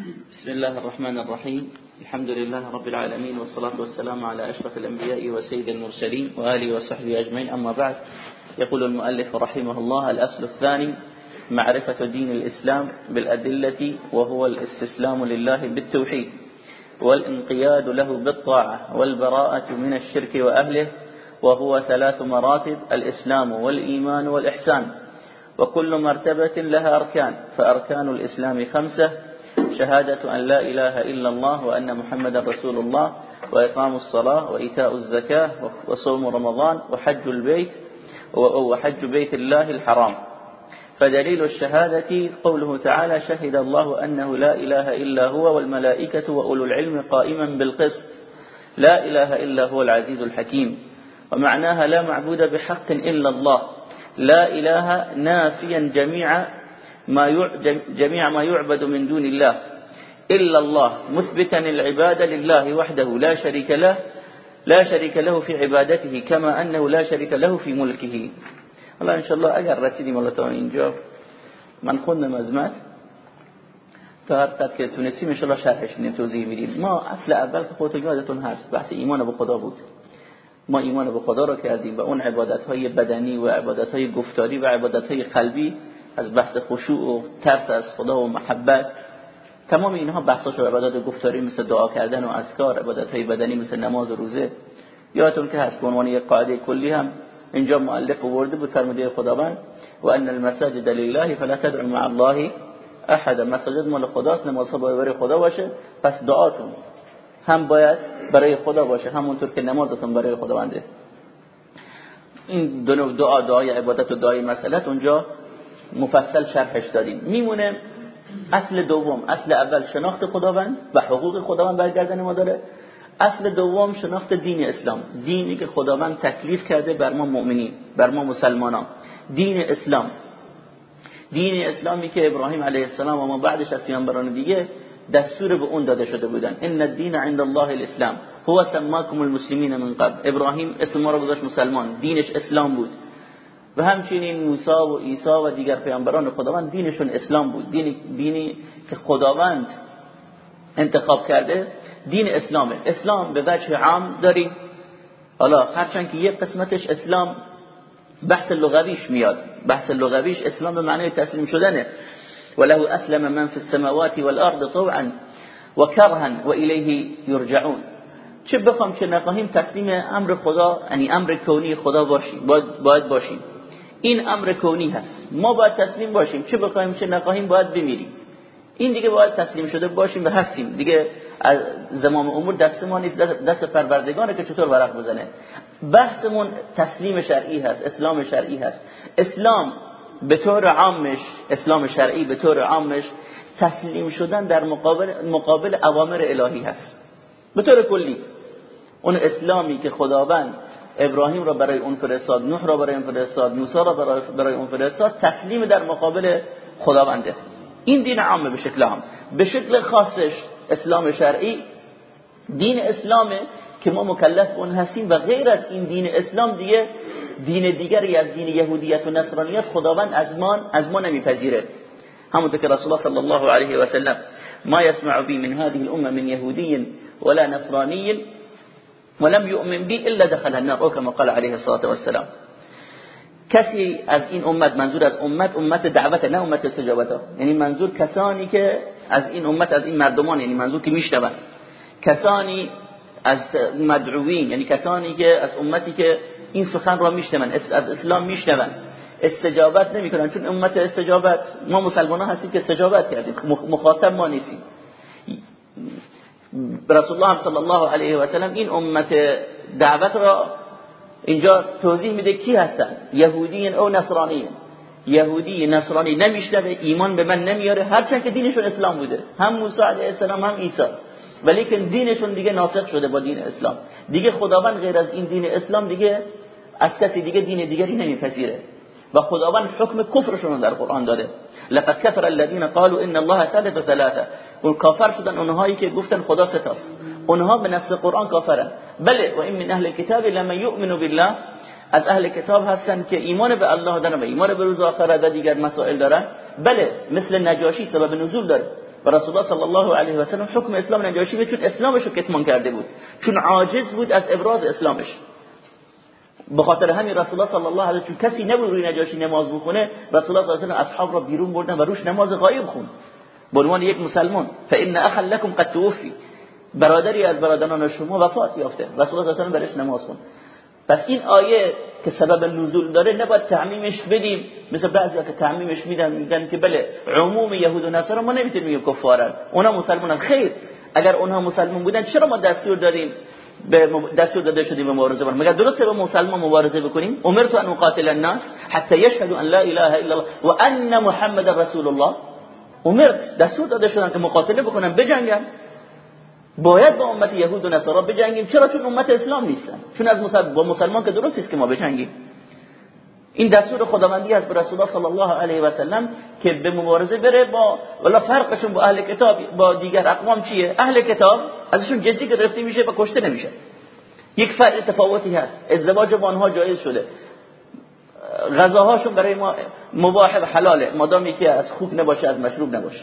بسم الله الرحمن الرحيم. الحمد لله رب العالمين والصلاة والسلام على أشرف الأنبياء وسيد المرسلين وآله وصحبه أجمعين. أما بعد يقول المؤلف رحمه الله الأصل الثاني معرفة دين الإسلام بالأدلة وهو الاستسلام لله بالتوحيد والانقياد له بالطاعة والبراءة من الشرك وأهله وهو ثلاث مراتب الإسلام والإيمان والإحسان. وكل مرتبة لها أركان فأركان الإسلام خمسة شهادة أن لا إله إلا الله وأن محمد رسول الله وإقام الصلاة وإيتاء الزكاة وصوم رمضان وحج البيت وحج بيت الله الحرام. فدليل الشهادة قوله تعالى شهد الله أنه لا إله إلا هو والملائكة وأولو العلم قائما بالقسط. لا إله إلا هو العزيز الحكيم. ومعناها لا معبود بحق إلا الله. لا إله نافيا جميع ما جميع ما يعبد من دون الله إلا الله مثبتا العبادة لله وحده لا شريك له لا شريك له في عبادته كما أنه لا شريك له في ملكه. الله إن شاء الله اگر رسیدیم الله تا اینجا من خوندم از مد تا که تونستیم شاء الله شرحش میدیم توضیح میدیم ما اصل اول که خودتون یادتون هست بحث ایمان به خدا بود. ما ایمان به خدا رو کردیم. و اون عبادت های بدنی و عبادت های گفتاری و عبادت های قلبی. از بحث خشوع و ترس از خدا و محبت. تمام اینها بحثاش و عبادت گفتاری مثل دعا کردن و اذکار عبادت های بدنی مثل نماز و روزه. یادتون که هست به عنوان یک قاعده کلی هم اینجا مؤلف آورده بود فرموده خداوند و ان المساجد لله فلا تدعوا مع الله احد مساجد مال خداست نمازها باید برای خدا باشه. پس دعاتون هم باید برای خدا باشه همونطور که نمازتون برای خداونده. این دو دعا دعای عبادت و دعای مسئلت اونجا مفصل شرحش دادیم. میمونه اصل دوم اصل اول شناخت خداوند و حقوق خداوند برگردن ما داره. اصل دوم شناخت دین اسلام. دینی که خداوند تکلیف کرده بر ما مؤمنین بر ما مسلمانان. دین اسلام. دین اسلامی که ابراهیم علیه السلام و ما بعدش از پیامبران دیگه دستور به اون داده شده بودن. ان الدین عند الله الاسلام. هو سماكم المسلمین من قبل. ابراهیم اسم ما رو گذاشت مسلمان. دینش اسلام بود. و همچنین موسی و عیسی و دیگر پیامبران خداوند دینشون اسلام بود. دینی, دینی که خداوند انتخاب کرده دین اسلامه. اسلام به وجه عام داریم. حالا هرچند که یک قسمتش اسلام بحث لغویش میاد. بحث لغویش اسلام به معنی تسلیم شدنه. وله اسلم من في السماوات والارض طوعا وكرها واليه يرجعون چه بخوام چه نخواهیم تسلیم امر خدا یعنی امر کونی خدا باشیم. باید, باید باشیم. این امر کونی هست. ما باید تسلیم باشیم. چه بخوایم چه نخواهیم باید بمیریم. این دیگه باید تسلیم شده باشیم و هستیم. دیگه از زمام امور دست ما نیست. دست پروردگانه که چطور ورق بزنه. بحثمون تسلیم شرعی هست اسلام شرعی هست. اسلام به طور عامش اسلام شرعی به طور عامش تسلیم شدن در مقابل مقابل اوامر الهی هست. به طور کلی. اون اسلامی که خداوند ابراهیم را برای اون فرستاد نوح را برای اون فرستاد موسی را برای, اون فرستاد تسلیم در مقابل خداونده این دین عامه به شکل عام. به شکل خاصش اسلام شرعی دین اسلامه که ما مکلف اون هستیم و غیر از این دین اسلام دیگه دین دیگری از دین یهودیت و نصرانیت خداوند از ما از ما نمیپذیره. همونطور که رسول الله صلی الله علیه و سلم ما يسمع بي من هذه الامه من يهودي ولا نصراني ولم يؤمن بي الا دخل النار او كما قال عليه الصلاه والسلام. کسی از این امت منظور از امت امت دعوت نه امت استجابت یعنی منظور کسانی که از این امت از این مردمان یعنی منظور که میشنون. کسانی از مدعوین یعنی کسانی که از امتی که این سخن را میشنون از اسلام میشنون. استجابت نمی‌کنن چون امت استجابت. ما مسلمان ها هستیم که استجابت کردیم. مخاطب ما نیستیم. رسول الله صلی الله علیه و سلم این امت دعوت را اینجا توضیح میده کی هستن؟ یهودی او نصرانی یهودی نصرانی نمیشنوه ایمان به من نمیاره. هرچند که دینشون اسلام بوده. هم موسی علیه السلام هم عیسی. ولیکن دینشون دیگه ناسخ شده با دین اسلام. دیگه خداوند غیر از این دین اسلام دیگه از کسی دیگه دین دیگری نمیپذیره. و خداوند حکم کفرشون در قرآن داده. لقد كفر الذين قالوا ان الله ثالث ثلاثه. اون کافر شدن اونهایی که گفتن خدا ستاست. اونها به نفس قرآن کافرن. بله و این من اهل الكتاب لما يؤمن بالله. از اهل کتاب هستن که ایمان به الله دارن و ایمان به روز آخر و دیگر مسائل دارن. بله مثل نجاشی سبب نزول داره. و رسول الله صلی الله علیه و سلم حکم اسلام نجاشی چون اسلامش رو کتمان کرده بود. چون عاجز بود از ابراز اسلامش. به خاطر همین رسول الله صلی الله علیه و کسی نبود روی نجاشی نماز بخونه. رسول الله صلی الله علیه اصحاب را بیرون بردن و روش نماز غایب خون. به عنوان یک مسلمان. فان اخا لكم قد توفی. برادری از برادران شما وفات یافته. رسول الله صلی الله علیه و نماز خون. پس این آیه که سبب نزول داره نباید تعمیمش بدیم. مثل بعضی که تعمیمش میدن میگن که بله عموم یهود و نصارا ما نمی‌تونیم کفارن. اونا مسلمانن. خیر. اگر اونها مسلمان بودن چرا ما دستور داریم دستور داده شدیم به مبارزه بکنیم مگر درسته به مسلمان مبارزه بکنیم؟ امرت ان اقاتل الناس حتى يشهدوا ان لا اله الا الله وان محمد رسول الله. امرت دستور داده شدن که مقاتله بکنن بجنگن. باید با امت یهود و نصارا بجنگیم چرا؟ چون امت اسلام نیستن. چون از مسلمان با مسلمان که درست است که ما بجنگیم. این دستور خداوندی به رسول الله صلی الله علیه و سلم که به مبارزه بره با ولا فرقشون با اهل کتاب با دیگر اقوام چیه؟ اهل کتاب ازشون جدی گرفته میشه و کشته نمیشه. یک فرق تفاوتی هست. ازدواج با آنها جایز شده. غذاهاشون برای ما مباح حلاله. مادام که از خوب نباشه از مشروب نباشه.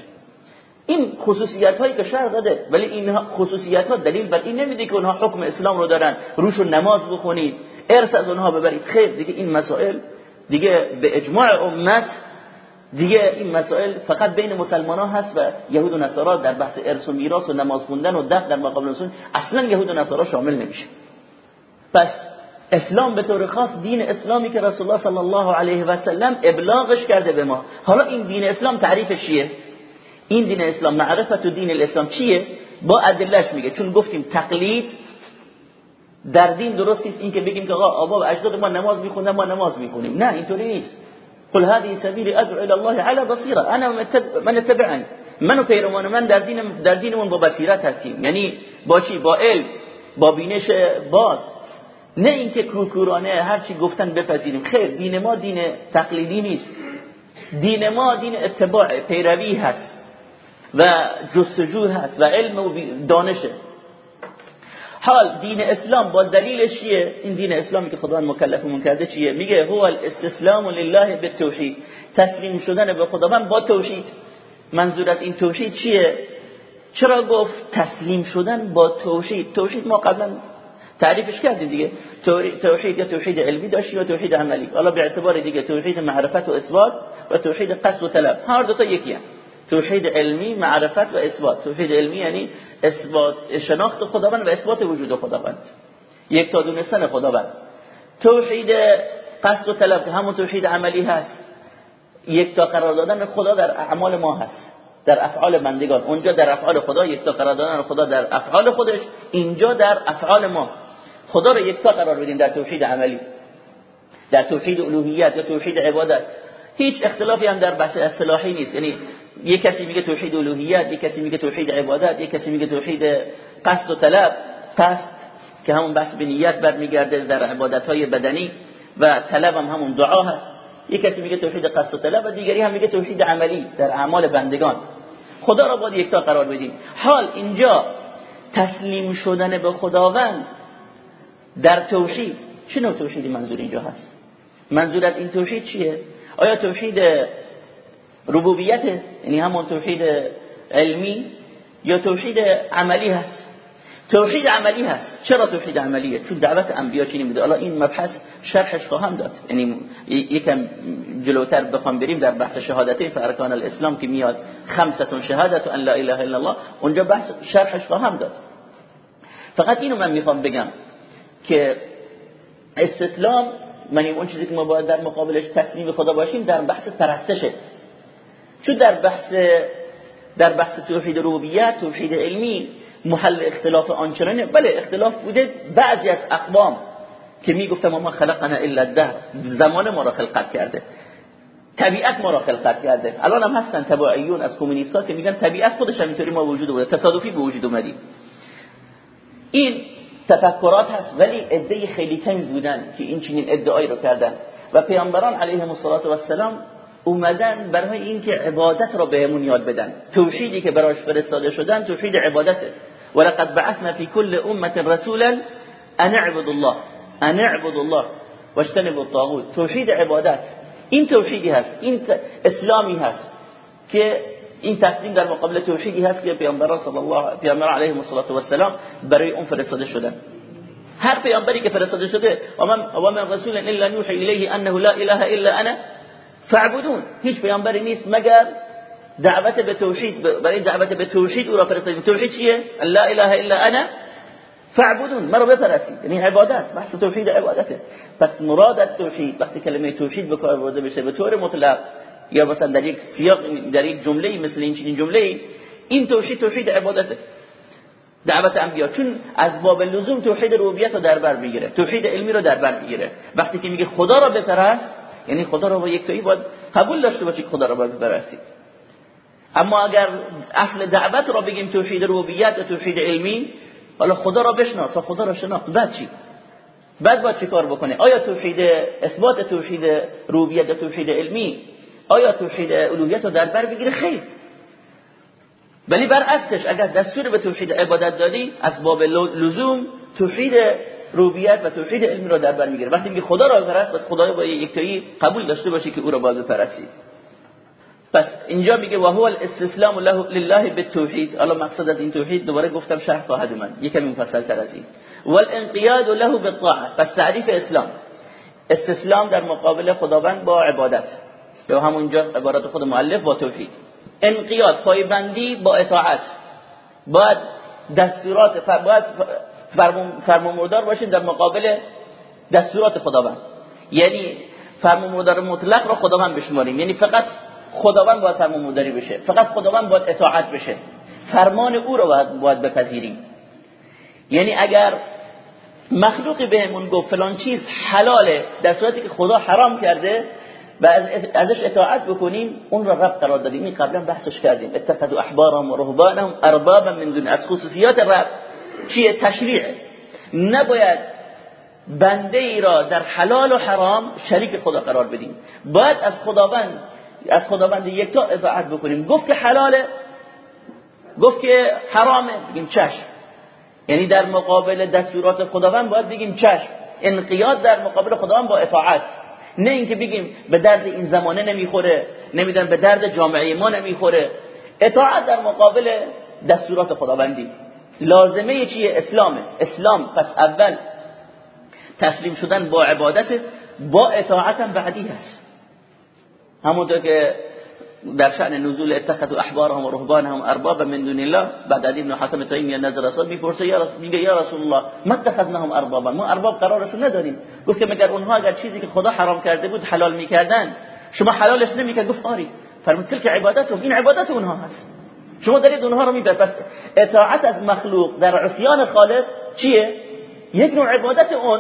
این خصوصیت هایی که شرع داده ولی این خصوصیت ها دلیل بر این نمیده که اونها حکم اسلام رو دارن. روش نماز بخونید ارث از اونها ببرید. خیر دیگه این مسائل دیگه به اجماع امت دیگه این مسائل فقط بین مسلمان ها هست و یهود و نصارا در بحث ارث و میراث و نماز خوندن و دفع در مقابل رسول اصلا یهود و نصارا شامل نمیشه. پس اسلام به طور خاص دین اسلامی که رسول الله صلی الله علیه و سلم ابلاغش کرده به ما. حالا این دین اسلام تعریفش چیه؟ این دین اسلام معرفت و دین الاسلام چیه؟ با ادلهش میگه. چون گفتیم تقلید در دین درست نیست این که بگیم که آقا آبا اجداد ما نماز میخوندن ما نماز می‌خونیم. نه اینطوری نیست. قل هذه سبیل ادعو الى الله على بصیره انا من اتبعني من و پیروان من در دین در دینمون با بصیرت هستیم. یعنی با چی؟ با علم با بینش باز. نه اینکه کورکورانه هر چی گفتن بپذیریم. خیر دین ما دین تقلیدی نیست. دین ما دین اتباع پیروی هست و جستجو هست و علم و دانشه. حال دین اسلام با دلیلش چیه؟ این دین اسلامی که خدا مکلفمون کرده چیه؟ میگه هو الاستسلام لله بالتوحید. تسلیم شدن به خداوند با توحید. منظور از این توحید چیه؟ چرا گفت تسلیم شدن با توحید؟ توحید ما قبلا تعریفش کردیم دیگه. توحید یا توحید علمی داشتی یا توحید عملی؟ حالا به اعتبار دیگه توحید معرفت و اثبات و توحید قصد و طلب. هر دو تا یکی هست توحید علمی معرفت و اثبات. توحید علمی یعنی اثبات شناخت خداوند و اثبات وجود خداوند. یک تا دونستن خداوند. توحید قصد و طلب که همون توحید عملی هست. یک تا قرار دادن خدا در اعمال ما هست. در افعال بندگان. اونجا در افعال خدا یک تا قرار دادن خدا در افعال خودش. اینجا در افعال ما. خدا رو یک تا قرار بدیم در توحید عملی. در توحید الوهیت یا توحید عبادت. هیچ اختلافی هم در بحث اصطلاحی نیست. یعنی یک کسی میگه توحید الوهیت یک کسی میگه توحید عبادت یک کسی میگه توحید قصد و طلب. قصد که همون بحث به نیت برمیگرده در عبادت های بدنی و طلب هم همون دعا هست. یک کسی میگه توحید قصد و طلب و دیگری هم میگه توحید عملی در اعمال بندگان. خدا را باید یکتا قرار بدیم. حال اینجا تسلیم شدن به خداوند در توحید چه نوع توحیدی منظور اینجا هست؟ منظور از این توحید چیه؟ آیا توحید ربوبیت یعنی همون توحید علمی یا توحید عملی هست؟ توحید عملی هست. چرا توحید عملیه؟ چون دعوت انبیا چی نمیده حالا این مبحث شرحش خواهم داد. یعنی یکم جلوتر بخوام بریم در بحث شهادتین فرکان الاسلام که میاد خمسه شهادت ان لا اله الا الله اونجا بحث شرحش خواهم داد. فقط اینو من می‌خوام بگم که استسلام یعنی اون چیزی که ما باید در مقابلش تسلیم خدا باشیم در بحث پرستشه. چون در بحث در بحث توحید ربوبیت توحید علمی محل اختلاف آنچنانه. بله اختلاف بوده بعضی از اقوام که می‌گفتم ما خلقنا الا ده زمان ما را خلقت کرده. طبیعت ما را خلقت کرده. الان هم هستن تبعیون از کمونیستا که میگن طبیعت خودش هم اینطوری ما وجود بوده تصادفی به وجود اومدیم این تفکرات هست ولی عده خیلی کمی بودن که این چنین ادعایی رو کردن. و پیامبران علیهم السلام اومدن برای اینکه عبادت را بهمون یاد بدن. توحیدی که براش فرستاده شدن توحید عبادته. ولقد بعثنا في كل امه رسولا ان اعبدوا الله ان اعبدوا الله واجتنبوا الطاغوت. توحید عبادت. این توحیدی هست این اسلامی هست که این تسلیم در مقابل توحیدی هست که پیامبر صلی الله پیامبر علیه الصلاه و السلام برای اون فرستاده شدن. هر پیامبری که فرستاده شده و من و من رسول الا نوحی الیه انه لا اله الا انا فاعبدون. هیچ پیامبری نیست مگر دعوت به توحید برای دعوت به توحید او را فرستادیم توحید چیه؟ لا اله الا انا فاعبدون. مرا بپرستید. یعنی عبادت بحث توحید عبادته. پس مراد از توحید وقتی کلمه توحید به کار برده بشه به طور مطلق یا مثلا در یک سیاق در یک جمله مثل این چنین جمله این توحید توحید عبادته. دعوت انبیا. چون از باب لزوم توحید ربوبیت رو در بر می‌گیره توحید علمی رو در بر می‌گیره. وقتی که میگه خدا را بپرست یعنی خدا را با یک توحید باید قبول داشته باشی خدا را باید بپرستی. اما اگر اصل دعوت را بگیم توحید ربوبیت و توحید علمی حالا خدا را بشناس و خدا را شناخت بعد چی؟ بعد باید چیکار بکنه؟ آیا توحید اثبات توحید ربوبیت توحید علمی آیا توحید الوهیت رو در بر بگیره؟ خیر. ولی برعکسش اگر دستور به توحید عبادت دادی از باب لزوم توحید ربوبیت و توحید علمی رو در بر می‌گیره. وقتی میگه خدا را پرست بس خدای با یکتایی قبول داشته باشی که او را باید بپرستی. پس اینجا میگه و هو الاستسلام له لله بالتوحید. الان مقصد از این توحید دوباره گفتم شرح خواهد من یکم مفصل تر از این. والانقياد له بالطاعه. پس تعریف اسلام. استسلام در مقابل خداوند با عبادت. به همونجا عبارت خود مؤلف با توحید. انقیاد پایبندی با اطاعت. باید دستورات باید فرمانبردار باشیم در مقابل دستورات خداوند. یعنی فرمانبردار مطلق را خداوند بشماریم. یعنی فقط خداوند باید فرمانبرداری بشه. فقط خداوند باید اطاعت بشه. فرمان او را باید, باید بپذیریم. یعنی اگر مخلوقی بهمون گفت فلان چیز حلاله در صورتی که خدا حرام کرده و ازش اطاعت بکنیم اون را رب قرار دادیم. این قبلا بحثش کردیم. اتخذوا احبارهم و رهبانهم اربابا من دون از خصوصیات رب. چیه؟ تشریع. نباید بنده ای را در حلال و حرام شریک خدا قرار بدیم. باید از خداوند از خداوند یکتا اطاعت بکنیم. گفت که حلاله گفت که حرامه. بگیم چشم. یعنی در مقابل دستورات خداوند باید بگیم چشم. انقیاد در مقابل خداوند با اطاعت. نه اینکه بگیم به درد این زمانه نمی‌خوره نمیدن به درد جامعه ما نمی‌خوره. اطاعت در مقابل دستورات خداوندی. لازمه چیه اسلامه اسلام پس اول تسلیم شدن با عبادت با اطاعت هم بعدی هست. همونطور که در شأن نزول اتخذ احبارهم و رهبانهم اربابا من دون الله بعد علی بن حاتم تیمی نظر رسول می‌پرسه یا رسول میگه یا رسول الله ما اتخذناهم اربابا ما ارباب قرارشون نداریم. گفت که مگر اونها اگر چیزی که خدا حرام کرده بود حلال می‌کردن شما حلالش نمی‌کرد گفت آری. فرمود تلک عبادتهم این عبادت اونها هست. شما دارید اونها رو می‌برید. پس اطاعت از مخلوق در عصیان خالق چیه؟ یک نوع عبادت اون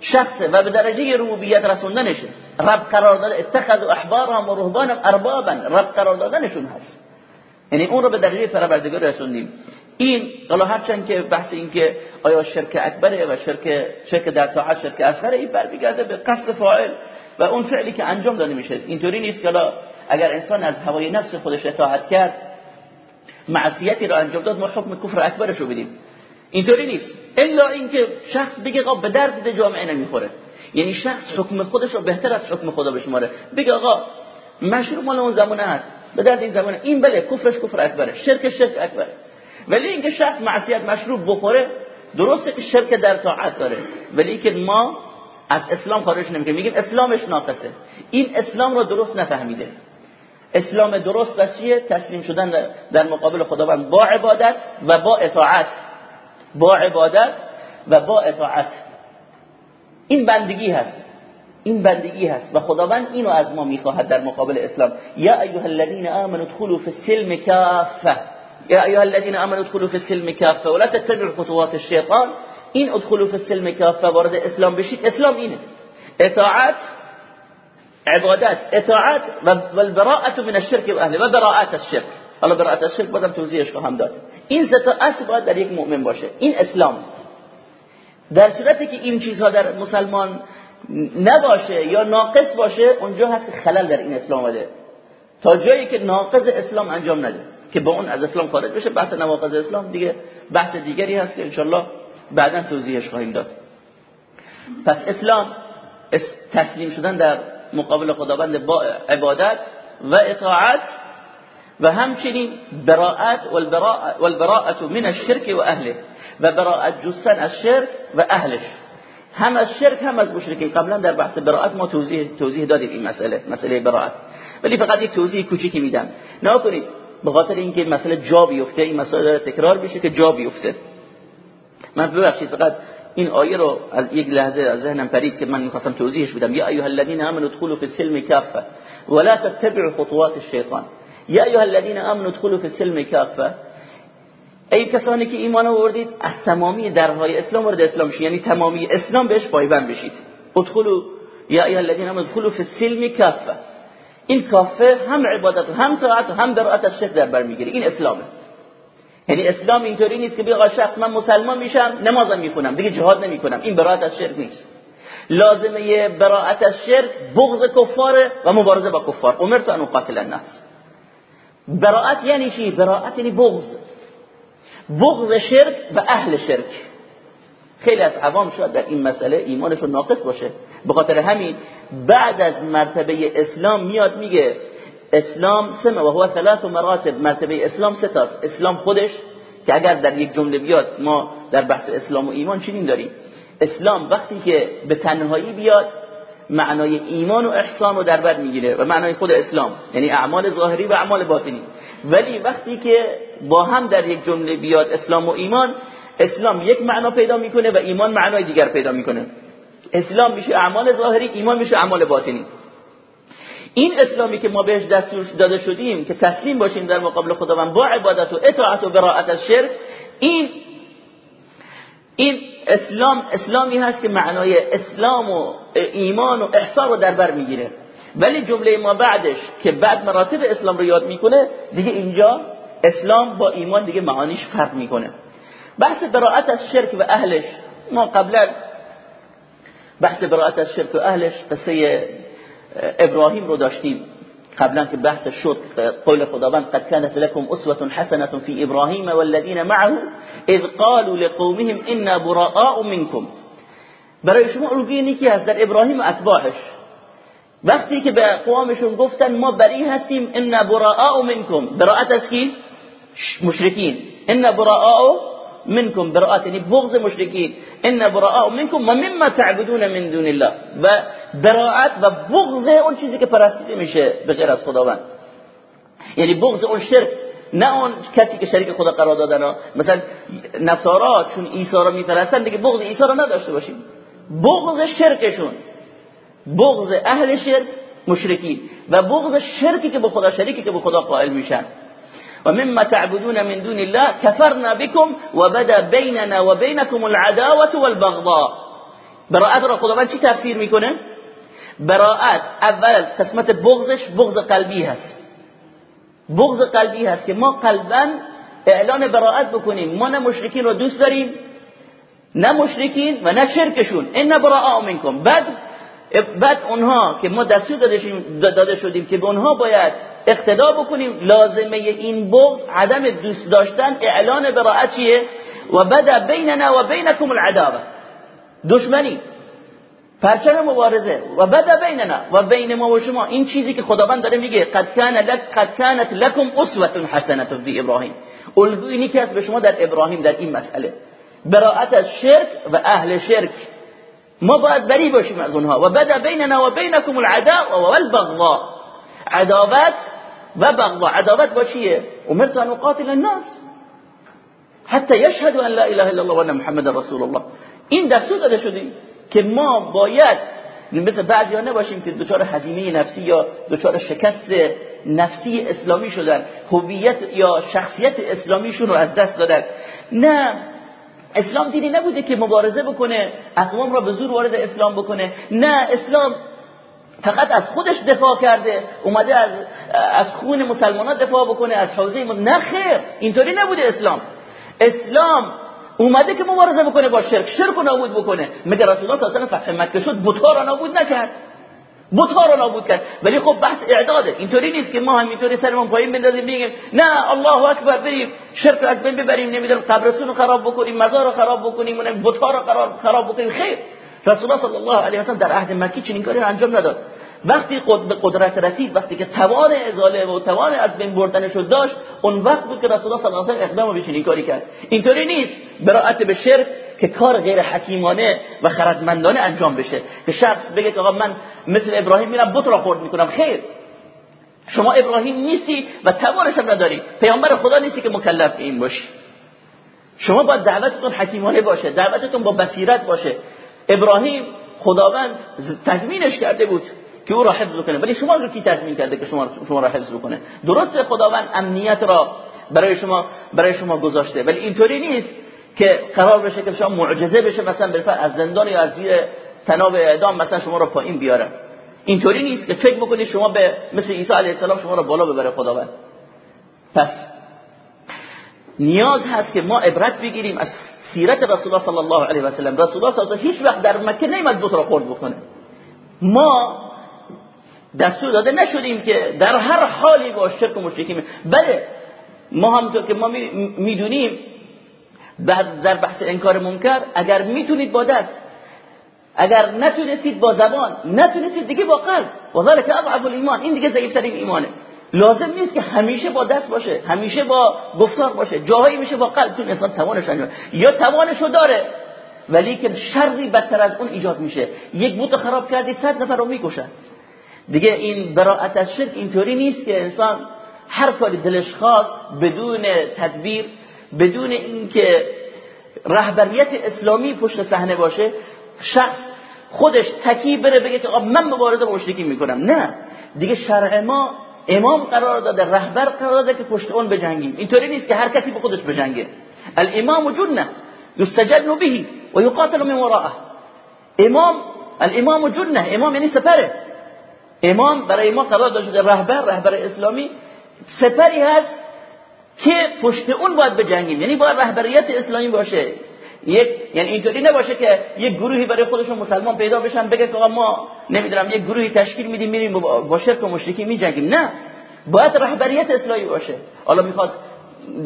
شخصه و به درجه ربوبیت رسوندنشه. رب قرار داده اتخذ احبارهم و رهبانهم اربابا. رب قرار دادنشون هست. یعنی اون رو به درجه پروردگار رسوندیم. این حالا هرچند که بحث این که آیا شرک اکبره و شرک شرک در طاعت شرک اصغره این برمیگرده به قصد فاعل و اون فعلی که انجام داده میشه. اینطوری نیست که اگر انسان از هوای نفس خودش اطاعت کرد معصیتی را انجام داد ما حکم کفر اکبرش رو بدیم. اینطوری نیست. الا اینکه شخص بگه آقا به درد جامعه نمی‌خوره. یعنی شخص حکم خودش رو بهتر از حکم خدا بشماره. بگه آقا مشروع مال اون زمانه هست به درد این زمانه. این بله کفرش کفر اکبره. شرک شرک اکبره. ولی اینکه شخص معصیت مشروع بخوره درسته که شرک در طاعت داره. ولی اینکه ما از اسلام خارج نمی‌کنیم. میگیم اسلامش ناقصه. این اسلام رو درست نفهمیده. اسلام درست بس تسلیم شدن در مقابل خداوند با عبادت و با اطاعت. با عبادت و با اطاعت. این بندگی هست. این بندگی هست و خداوند اینو از ما می‌خواهد در مقابل اسلام. یا ایها الذين امنوا ادخلوا في السلم كافه یا ایها الذين امنوا ادخلوا في السلم كافه ولا تتبعوا خطوات الشيطان این ادخلوا في السلم كافه وارد اسلام بشید. اسلام اینه. اطاعت عبادت اطاعت و البراءه من الشرك و و براءت الشرك حالا براءت الشرك بازم توضیحش خواهم داد. این سه تا اصل باید در یک مؤمن باشه. این اسلام. در صورتی که این چیزها در مسلمان نباشه یا ناقص باشه اونجا هست که خلل در این اسلام آمده تا جایی که ناقص اسلام انجام نده. که با اون از اسلام خارج بشه بحث نواقض اسلام دیگه بحث دیگری هست که انشالله بعدا توضیحش خواهیم داد. پس اسلام تسلیم شدن در مقابل خداوند با عبادت و اطاعت و همچنین براءت والبراءت من الشرك و اهله. و براءت جستن از شرک و اهلش. هم از شرک هم از مشرکین. قبلا در بحث براءت ما توضیح توضیح دادیم این مسئله مسئله براءت ولی فقط یک توضیح کوچیکی میدم. نه به خاطر اینکه مسئله جا بیفته این مسئله تکرار بشه که جا بیفته. من ببخشید فقط این آیه رو از یک لحظه از ذهنم پرید که من می‌خواستم توضیحش بدم. یا ایها الذين امنوا ادخلوا في السلم كافه ولا تتبعوا خطوات الشيطان یا ایها الذين امنوا ادخلوا في السلم كافه ای کسانی که ایمان آوردید از تمامی درهای اسلام وارد اسلام شید. یعنی تمامی اسلام بهش پایبند بشید. ادخلوا یا ایها الذين امنوا ادخلوا في السلم كافه این کافه هم عبادت و هم طاعت و هم برائت از شرک در بر می‌گیره. این اسلامه. یعنی اسلام اینطوری نیست که بگه شخص من مسلمان میشم نمازم می‌کنم دیگه جهاد نمی‌کنم. این برائت از شرک نیست. لازمه براءت از شرک بغض کفاره و مبارزه با کفار. امرت ان اقاتل الناس. براءت یعنی چی؟ براءت یعنی بغض. بغض شرک و اهل شرک. خیلی از عوام شاید در این مسئله ایمانشون ناقص باشه. به خاطر همین بعد از مرتبه اسلام میاد میگه اسلام سمه و هو ثلاث مراتب. مرتبه اسلام ستاست اسلام خودش که اگر در یک جمله بیاد ما در بحث اسلام و ایمان چنین داریم. اسلام وقتی که به تنهایی بیاد معنای ایمان و احسان رو در بر می‌گیره و معنای خود اسلام. یعنی اعمال ظاهری و اعمال باطنی. ولی وقتی که با هم در یک جمله بیاد اسلام و ایمان اسلام یک معنا پیدا می‌کنه و ایمان معنای دیگر پیدا می‌کنه. اسلام میشه اعمال ظاهری ایمان میشه اعمال باطنی. این اسلامی که ما بهش دستور داده شدیم که تسلیم باشیم در مقابل خداوند با عبادت و اطاعت و براءت از شرک این این اسلام اسلامی هست که معنای اسلام و ایمان و احسان رو در بر می‌گیره. ولی جمله ما بعدش که بعد مراتب اسلام رو یاد می‌کنه دیگه اینجا اسلام با ایمان دیگه معانیش فرق می‌کنه. بحث براءت از شرک و اهلش ما قبلا بحث براءت از شرک و اهلش قصه ابراهیم رو داشتیم. قبلا که بحث شد قول خداوند قد كانت لكم أسوة حسنة في إبراهيم والذين معه إذ قالوا لقومهم إنا براء منكم. برای شما الگوی نیکی هست در ابراهیم أتباعش. وقتی که به قومشون گفتن ما بری هستیم إنا براء منكم. براءت از کی مشرکین إنا براء منكم براءت یعنی بغض مشرکین ان براء منكم و مما تعبدون من دون الله. و براءت و بغض اون چیزی که پرستیده میشه به غیر از خداوند. یعنی بغض اون شرک نه اون کسی که شریک خدا قرار دادن. مثلا نصارا چون عیسی رو میپرستن دیگه بغض عیسی رو نداشته باشیم. بغض شرکشون. بغض اهل شرک مشرکین. و بغض شرکی که به خدا شریکی که به خدا قائل میشن. ومما تعبدون من دون الله كفرنا بكم وبدا بيننا وبينكم العداوة والبغضاء. براءت را خداوند چی تفسیر میکنه؟ براءت اول قسمت بغضش بغض قلبی هست. بغض قلبی هست که ما قلبا اعلان براءت بکنیم. ما نه مشرکین رو دوست داریم نه مشرکین و نه شرکشون. این براء منکم. بعد بعد اونها که ما دستور داده شدیم که به اونها باید اقتدا بکنیم لازمه این بغض عدم دوست داشتن اعلان براعت و بدا بیننا و بینکم العداوه. دشمنی. پرچم مبارزه. و بدا بیننا و بین ما و شما. این چیزی که خداوند داره میگه قد کان لک قد كانت لكم اسوه حسنه فی ابراهیم. الگویی که به شما در ابراهیم در این مسئله. براعت از شرک و اهل شرک. ما باید بری باشیم از اونها. و بدا بیننا و بینکم العداوه و البغضاء عداوت و بغضا عداوت با چیه؟ امرت ان اقاتل الناس. حتی یشهدوا ان لا اله الا الله و ان محمد رسول الله. این دستور داده شدیم که ما باید مثل بعضی ها نباشیم که دچار هزینه نفسی یا دچار شکست نفسی اسلامی شدن هویت یا شخصیت اسلامیشون رو از دست دادن. نه. اسلام دینی نبوده که مبارزه بکنه اقوام را به زور وارد اسلام بکنه. نه اسلام فقط از خودش دفاع کرده اومده از از خون مسلمانان دفاع بکنه از حوزه نه خیر اینطوری نبوده اسلام. اسلام اومده که مبارزه بکنه با شرک. شرک رو نابود بکنه. مگر رسول الله صلی الله علیه و فتح مکه شد بت‌ها رو نابود نکرد. بت‌ها رو نابود کرد. ولی خب بحث اعداده. اینطوری نیست که ما همینطوری سرمون پایین بندازیم بگیم نه الله اکبر بریم شرک از بین ببریم نمی‌دونم قبرستون رو خراب بکنیم مزار رو خراب بکنیم بت‌ها رو خراب بکنیم. خیر. رسول الله صلی الله علیه و در عهد مکی چنین کاری انجام نداد. وقتی به قدرت رسید وقتی که توان ازاله و توان از بین بردنش رو داشت اون وقت بود که رسول الله صلی الله علیه و اقدام به چنین کاری کرد. اینطوری نیست برائت به شرک که کار غیر حکیمانه و خردمندانه انجام بشه. که شخص بگه که آقا من مثل ابراهیم میرم بت را خورد می‌کنم. خیر. شما ابراهیم نیستی و توانش هم نداری. پیامبر خدا نیستی که مکلف این باشی. شما با دعوتتون حکیمانه باشه دعوتتون با بصیرت باشه. ابراهیم خداوند تضمینش کرده بود. که او را حفظ بکنه. ولی شما رو کی تضمین کرده که شما شما را حفظ بکنه؟ درست خداوند امنیت را برای شما برای شما گذاشته. ولی اینطوری نیست که قرار بشه که شما معجزه بشه مثلا بالفعل از زندان یا از زیر تناب اعدام مثلا شما را پایین بیاره. اینطوری نیست که فکر بکنید شما به مثل عیسی علیه السلام شما را بالا ببره خداوند. پس نیاز هست که ما عبرت بگیریم از سیرت رسول الله صلی الله علیه و سلم. رسول الله صلی الله علیه و هیچ وقت در مکه نیامد بت را خورد بکنه. ما دستور داده نشدیم که در هر حالی با شرک و مشرکی بله ما همونطور که ما می‌دونیم بعد در بحث انکار منکر اگر می‌تونید با دست اگر نتونستید با زبان نتونستید دیگه با قلب و ذلك اضعف ایمان این دیگه ضعیفترین ایمانه. لازم نیست که همیشه با دست باشه همیشه با گفتار باشه جاهایی میشه با قلب چون انسان توانش انجام یا توانشو داره ولی که شری بدتر از اون ایجاد میشه. یک بوت خراب کردی صد نفر رو می‌کشن. دیگه این براعت از شرک اینطوری نیست که انسان هر کاری دلش خواست بدون تدبیر بدون اینکه رهبریت اسلامی پشت صحنه باشه شخص خودش تکی بره بگه که من مبارزه مشرکی می‌کنم. نه. دیگه شرع ما امام قرار داده رهبر قرار داده که پشت اون بجنگیم. اینطوری نیست که هر کسی به خودش بجنگه. الامام جنه یستجن به و یقاتل من وراءه. امام الامام جنه امام یعنی سپره. امام برای ما قرار داده رهبر رهبر اسلامی سپری هست که پشت اون باید بجنگیم. یعنی باید رهبریت اسلامی باشه. یک یعنی اینطوری نباشه که یک گروهی برای خودشون مسلمان پیدا بشن بگه که ما نمی‌دونم یک گروهی تشکیل میدیم میریم با شرک و مشرکی میجنگیم. نه. باید رهبریت اسلامی باشه. حالا می‌خواد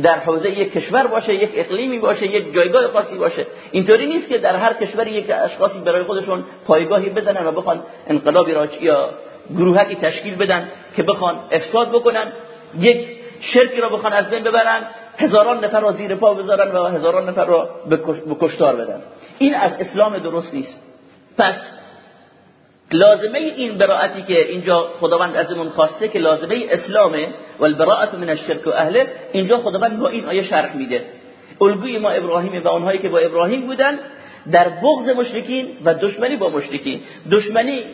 در حوزه یک کشور باشه یک اقلیمی باشه یک جایگاه خاصی باشه. اینطوری نیست که در هر کشوری یک اشخاصی برای خودشون پایگاهی بزنن و بخوان انقلابی را یا گروهکی تشکیل بدن که بخوان افساد بکنن یک شرکی را بخوان از بین ببرن هزاران نفر را زیر پا بذارن و هزاران نفر را به کشتار بدن. این از اسلام درست نیست. پس لازمه این براعتی که اینجا خداوند ازمون خواسته که لازمه اسلامه و البراعت من الشرک و اهله اینجا خداوند با این آیه شرح میده. الگوی ما ابراهیم و اونهایی که با ابراهیم بودن در بغض مشرکین و دشمنی با مشرکین. دشمنی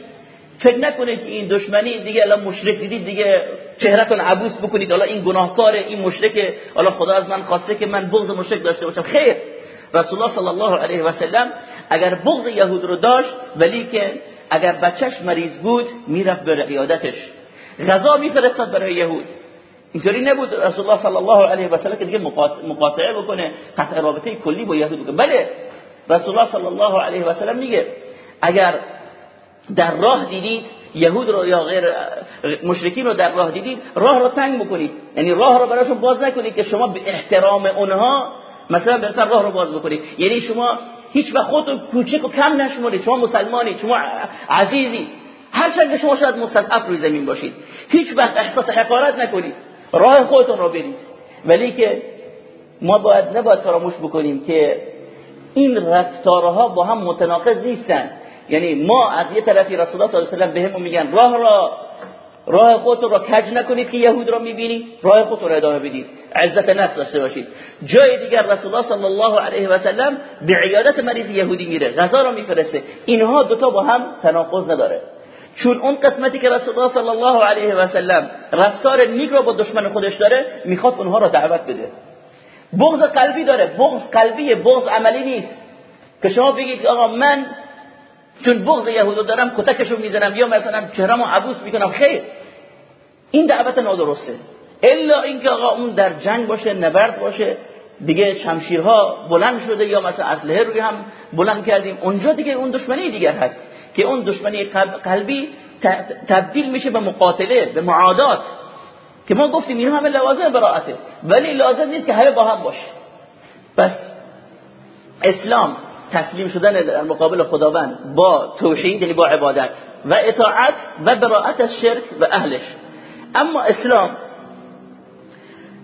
فکر نکنید که این دشمنی دیگه الان مشرک دیدید دیگه چهرهتون عبوس بکنید. حالا این گناهکاره این مشرک حالا خدا از من خواسته که من بغض مشرک داشته باشم. خیر. رسول الله صلی الله علیه و سلم اگر بغض یهود رو داشت ولی که اگر بچهش مریض بود می‌رفت به عیادتش غذا میفرستاد برای یهود. اینطوری نبود رسول الله صلی الله علیه و سلم که دیگه مقاطعه بکنه قطع رابطه کلی با یهود بکنه. بله. رسول الله صلی الله علیه و سلم میگه اگر در راه دیدید یهود رو یا غیر مشرکین رو در راه دیدید راه رو تنگ بکنید. یعنی راه رو براشون باز نکنید که شما به احترام اونها مثلا بهتر راه رو باز بکنید. یعنی شما هیچ وقت خودتون کوچک و کم نشمرید. شما مسلمانی شما عزیزی. هرچند که شما شاید مستضعف روی زمین باشید. هیچ وقت احساس حقارت نکنید. راه خودتون رو برید. ولی که ما باید نباید فراموش بکنیم که این رفتارها با هم متناقض نیستن. یعنی ما از یه طرفی رسول الله صلی الله علیه و بهمون میگن راه را راه خودتون را کج نکنید که یهود را می‌بینید راه خودتون را ادامه بدید عزت نفس داشته باشید. جای دیگر رسول الله صلی الله علیه و سلم به عیادت مریض یهودی میره غذا را میفرسته. اینها دوتا با هم تناقض نداره. چون اون قسمتی که رسول الله صلی الله علیه و سلم رفتار نیک را با دشمن خودش داره می‌خواد اونها را دعوت بده. بغض قلبی داره. بغض قلبی بغض عملی نیست. که شما بگید آقا من چون بغض یهودو دارم کتکشو می‌زنم یا مثلا چهرمو عبوس می‌کنم خیر. این دعوت نادرسته. الا اینکه آقا اون در جنگ باشه نبرد باشه دیگه شمشیرها بلند شده یا مثلا اسلحه روی هم بلند کردیم. اونجا دیگه اون دشمنی دیگر هست که اون دشمنی قلبی تبدیل میشه به مقاتله به معادات. که ما گفتیم این همه لوازم براعته. ولی لازم نیست که همه با هم باشه. پس اسلام تسلیم شدن در مقابل خداوند با توحید یعنی با عبادت و اطاعت و براعت از شرک و اهلش. اما اسلام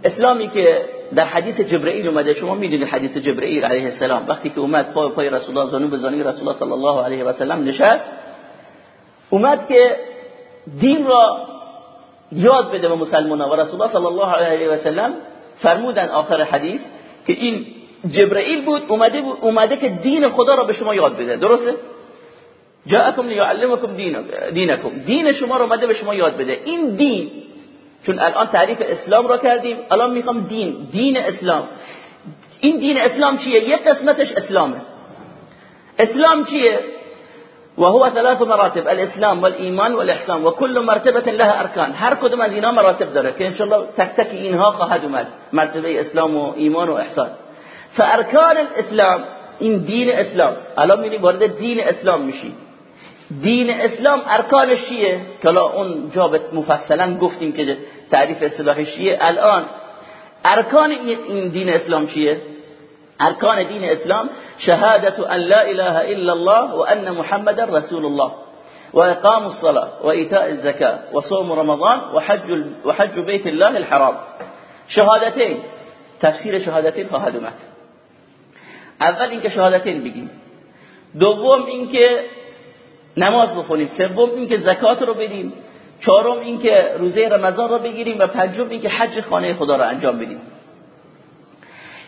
اسلامی که در حدیث جبرئیل اومده شما می‌دونید حدیث جبرئیل علیه السلام وقتی که اومد پای پای رسول الله زانو به زانوی رسول الله صلی الله علیه و سلم نشست اومد که دین را یاد بده به مسلمان و رسول الله صلی الله علیه و سلم فرمودن آخر حدیث که این جبرئیل بود اومده بود اومده که دین خدا را به شما یاد بده. درسته؟ جاءکم لیعلمکم دینکم. دین شما را اومده به شما یاد بده. این دین چون الان تعریف اسلام را کردیم الان می‌خوام دین دین اسلام. این دین اسلام چیه؟ یک قسمتش اسلامه. اسلام چیه؟ و هو ثلاث مراتب الاسلام والایمان والاحسان وكل مرتبه لها ارکان. هر کدوم از اینا مراتب داره که انشاءالله تک تک اینها خواهد اومد. مرتبه اسلام و ایمان و احسان. فارکان الاسلام این دین اسلام. الان میریم وارد دین اسلام میشی. دین اسلام ارکانش چیه که اون جا مفصلا گفتیم که تعریف اصطلاحش چیه الان ارکان این دین اسلام چیه؟ ارکان دین اسلام شهادت ان لا اله الا الله و ان محمد رسول الله و اقام الصلاه و ایتاء الزکاه و صوم رمضان و حج و حج بیت الله الحرام. شهادتین. تفسیر شهادتین خواهد اومد. اول اینکه شهادتین بگیم. دوم اینکه نماز بخونیم. سوم اینکه زکات رو بدیم. چهارم اینکه روزه رمضان رو بگیریم و پنجم اینکه حج خانه خدا رو انجام بدیم.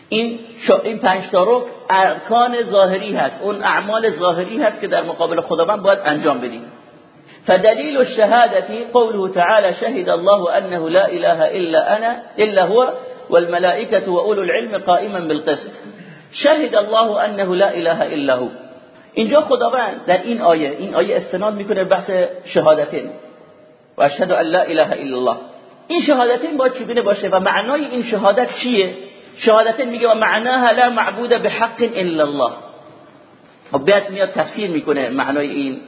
این این پنج تا ارکان ظاهری هست. اون اعمال ظاهری هست که در مقابل خداوند باید انجام بدیم. فدلیل الشهادة قوله تعالى شهد الله انه لا اله الا انا الا هو والملائكه واولو العلم قائما بالقسط. شهد الله انه لا اله الا هو. اینجا خداوند در این آیه این آیه استناد می‌کنه بحث شهادتین. و اشهد ان لا اله الا الله. این شهادتین باید چگونه باشه و معنای این شهادت چیه؟ شهادتین میگه و معناها لا معبود بحق الا الله. و بعد میاد تفسیر می‌کنه معنای این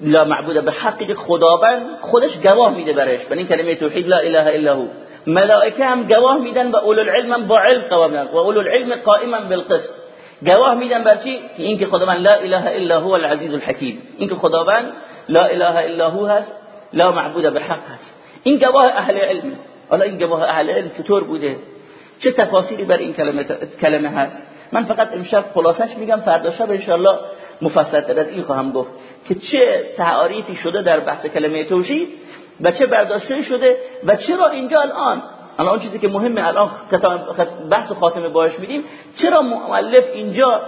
لا معبود به حق خداوند خودش گواه میده برش به این کلمه توحید لا اله الا هو. ملائکه هم گواه میدن و اولو العلم هم با علم قوام و اولو العلم قائما بالقسط. گواه میدن بر چی؟ خداوند لا اله الا هو العزیز الحکیم. اینکه خداوند لا اله الا هو هست لا معبود به حق هست. این گواه اهل علم. حالا این گواه اهل علم چطور بوده؟ چه تفاصیلی بر این کلمه کلمه هست؟ من فقط امشب خلاصش میگم فردا شب ان مفصل از این خواهم گفت که چه تعاریفی شده در بحث کلمه توحید. و چه برداشته شده و چرا اینجا الان؟ الان چیزی که مهمه الان بحث خاتمه باش میدیم چرا مؤلف اینجا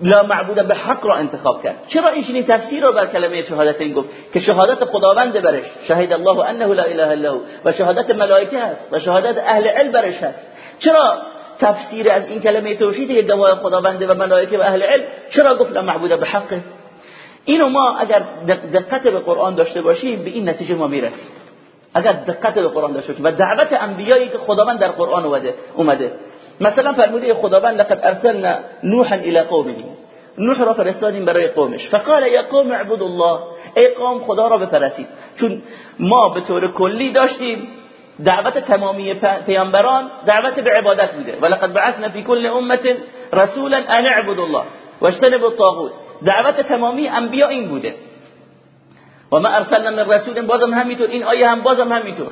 لا معبود به حق را انتخاب کرد؟ چرا این چنین تفسیر رو بر کلمه شهادت این گفت که شهادت خداوند برش؟ شهید الله انه لا اله الا هو و شهادت ملائکه هست و شهادت اهل علم برش هست. چرا تفسیر از این کلمه توحید که گواه خداوند و ملائکه و اهل علم چرا گفت لا معبود به حق اینو ما اگر دقت به قرآن داشته باشیم به این نتیجه ما می‌رسیم. اگر دقت به قرآن داشته باشیم. و دعوت انبیایی که خداوند در قرآن اومده اومده. مثلا فرموده خداوند لقد ارسلنا نوحا الى قومه. نوح را فرستادیم برای قومش. فقال یا قوم اعبد الله. ای قوم خدا را بپرستید. چون ما به طور کلی داشتیم دعوت تمامی پیامبران دعوت به عبادت بوده. ولقد بعثنا في كل امه رسولا ان اعبدوا الله. واجتنبوا الطاغوت. دعوت تمامی انبیا این بوده. و ما ارسلنا من رسول بازم همینطور. این آیه هم بازم همینطور.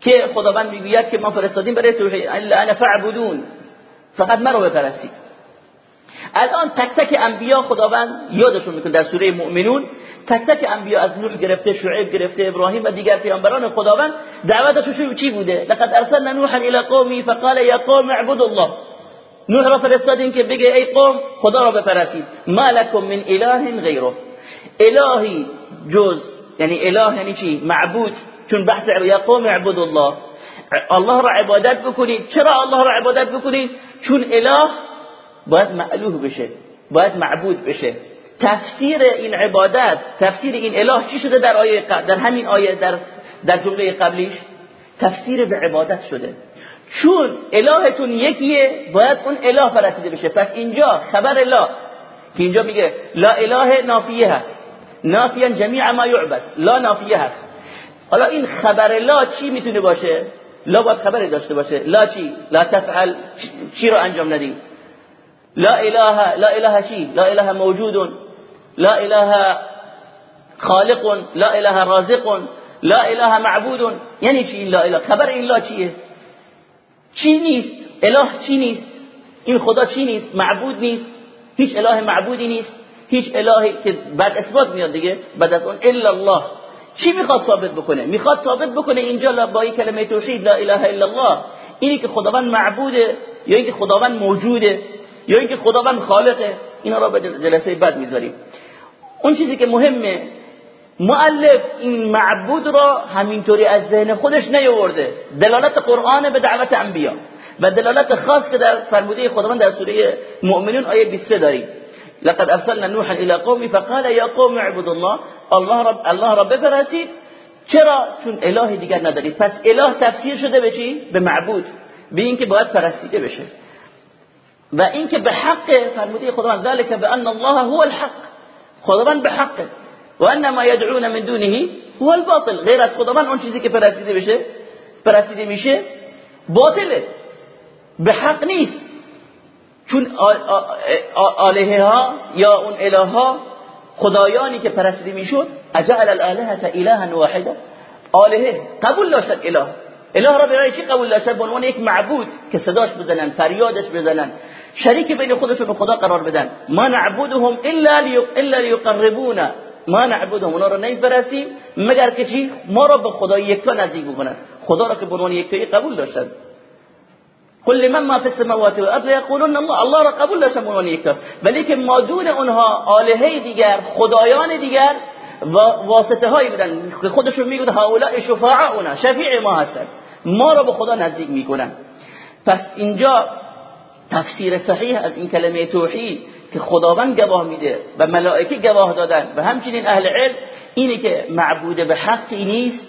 که خداوند می‌گوید که ما فرستادیم برای توحید. الا انا فعبدون فقط مرا بپرستید. الان تک تک انبیا خداوند یادشون می‌کنه در سوره مؤمنون تک تک انبیا از نوح گرفته شعیب گرفته ابراهیم و دیگر پیامبران خداوند دعوتشون چی بوده؟ لقد ارسلنا نوحا الى قومه فقال یا قوم اعبدوا الله. نوح را فرستادیم که بگه ای قوم خدا را بپرستید. ما لكم من اله غیره. الهی جز یعنی اله یعنی چی؟ معبود. چون بحث یا قوم اعبدوا الله. الله را عبادت بکنید. چرا الله را عبادت بکنید؟ چون اله باید معلوه بشه باید معبود بشه. تفسیر این عبادت تفسیر این اله چی شده در آیه در همین آیه در در جمله قبلیش؟ تفسیر به عبادت شده. چون الهتون یکیه باید اون اله پرستیده بشه. پس اینجا خبر اله که اینجا میگه لا اله نافیه هست. نافیا جمیع ما یعبد. لا نافیه هست. حالا این خبر لا چی می‌تونه باشه؟ لا باید خبری داشته باشه. لا چی؟ لا تفعل. چی رو انجام ندیم؟ لا اله لا اله چی؟ لا اله موجود لا اله خالق لا اله رازق لا اله معبود یعنی چی لا اله؟ خبر این لا چیه؟ چی نیست؟ اله چی نیست؟ این خدا چی نیست؟ معبود نیست. هیچ اله معبودی نیست. هیچ الهی که بعد اثبات میاد دیگه بعد از اون الا الله. چی می‌خواد ثابت بکنه؟ می‌خواد ثابت بکنه اینجا با این کلمه توحید لا اله الا الله. اینی که خداوند معبوده یا اینکه خداوند موجوده یا اینکه خداوند خالقه. اینا را به جلسه بعد می‌ذاریم. اون چیزی که مهمه مؤلف این معبود را همینطوری از ذهن خودش نیاورده. دلالت قرآن به دعوت انبیا. و دلالت خاص که در فرموده خداوند در سوره مؤمنون آیه 23 داریم. لقد ارسلنا نوحا الى قومي فقال يا قوم اعبدوا الله. الله رب الله را بپرستید. چرا؟ چون اله دیگر ندارید. پس اله تفسیر شده به چی؟ به معبود. به اینکه باید پرستیده بشه. و اینکه به حق فرموده خداوند ذلك بان الله هو الحق. خداوند به حق و انما يدعون من دونه هو الباطل. غیر از خداوند اون چیزی که پرستیده بشه پرستیده میشه باطله. به حق نیست. چون آلهه ها یا اون اله ها خدایانی که پرستیده می‌شد اجعل الالهه الها واحده آلهه. قبول داشتن اله اله را برای چی قبول داشتن؟ به عنوان یک معبود که صداش بزنن فریادش بزنن شریک بین خودشون و خدا قرار بدن. ما نعبدهم الا الا لیقربونا ما نعبدهم اونا رو نمیپرستیم مگر که چی؟ ما را به خدای یکتا نزدیک بکنن. خدا را که به عنوان یکتایی قبول داشتن. كل من ما في السماوات والارض يقولون الله الله را قبول داشتن به عنوان یکتا. ولی که ما دون اونها آلهه دیگر خدایان دیگر و واسطه هایی بودن. که خودشون میگن هؤلاء شفاعنا شفیع ما هستن. ما را به خدا نزدیک می‌کنن. پس اینجا تفسیر صحیح از این کلمه توحید که خداوند گواه میده و ملائکه گواه دادن و همچنین اهل علم اینه که معبود به حقی نیست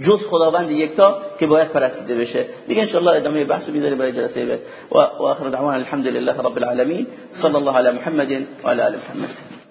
جز خداوند یکتا که باید پرستیده بشه. دیگه ان ادامه بحث می‌ذاره برای جلسه و آخر دعوانا الحمد لله رب العالمین. صلی الله علی محمد و علی محمد.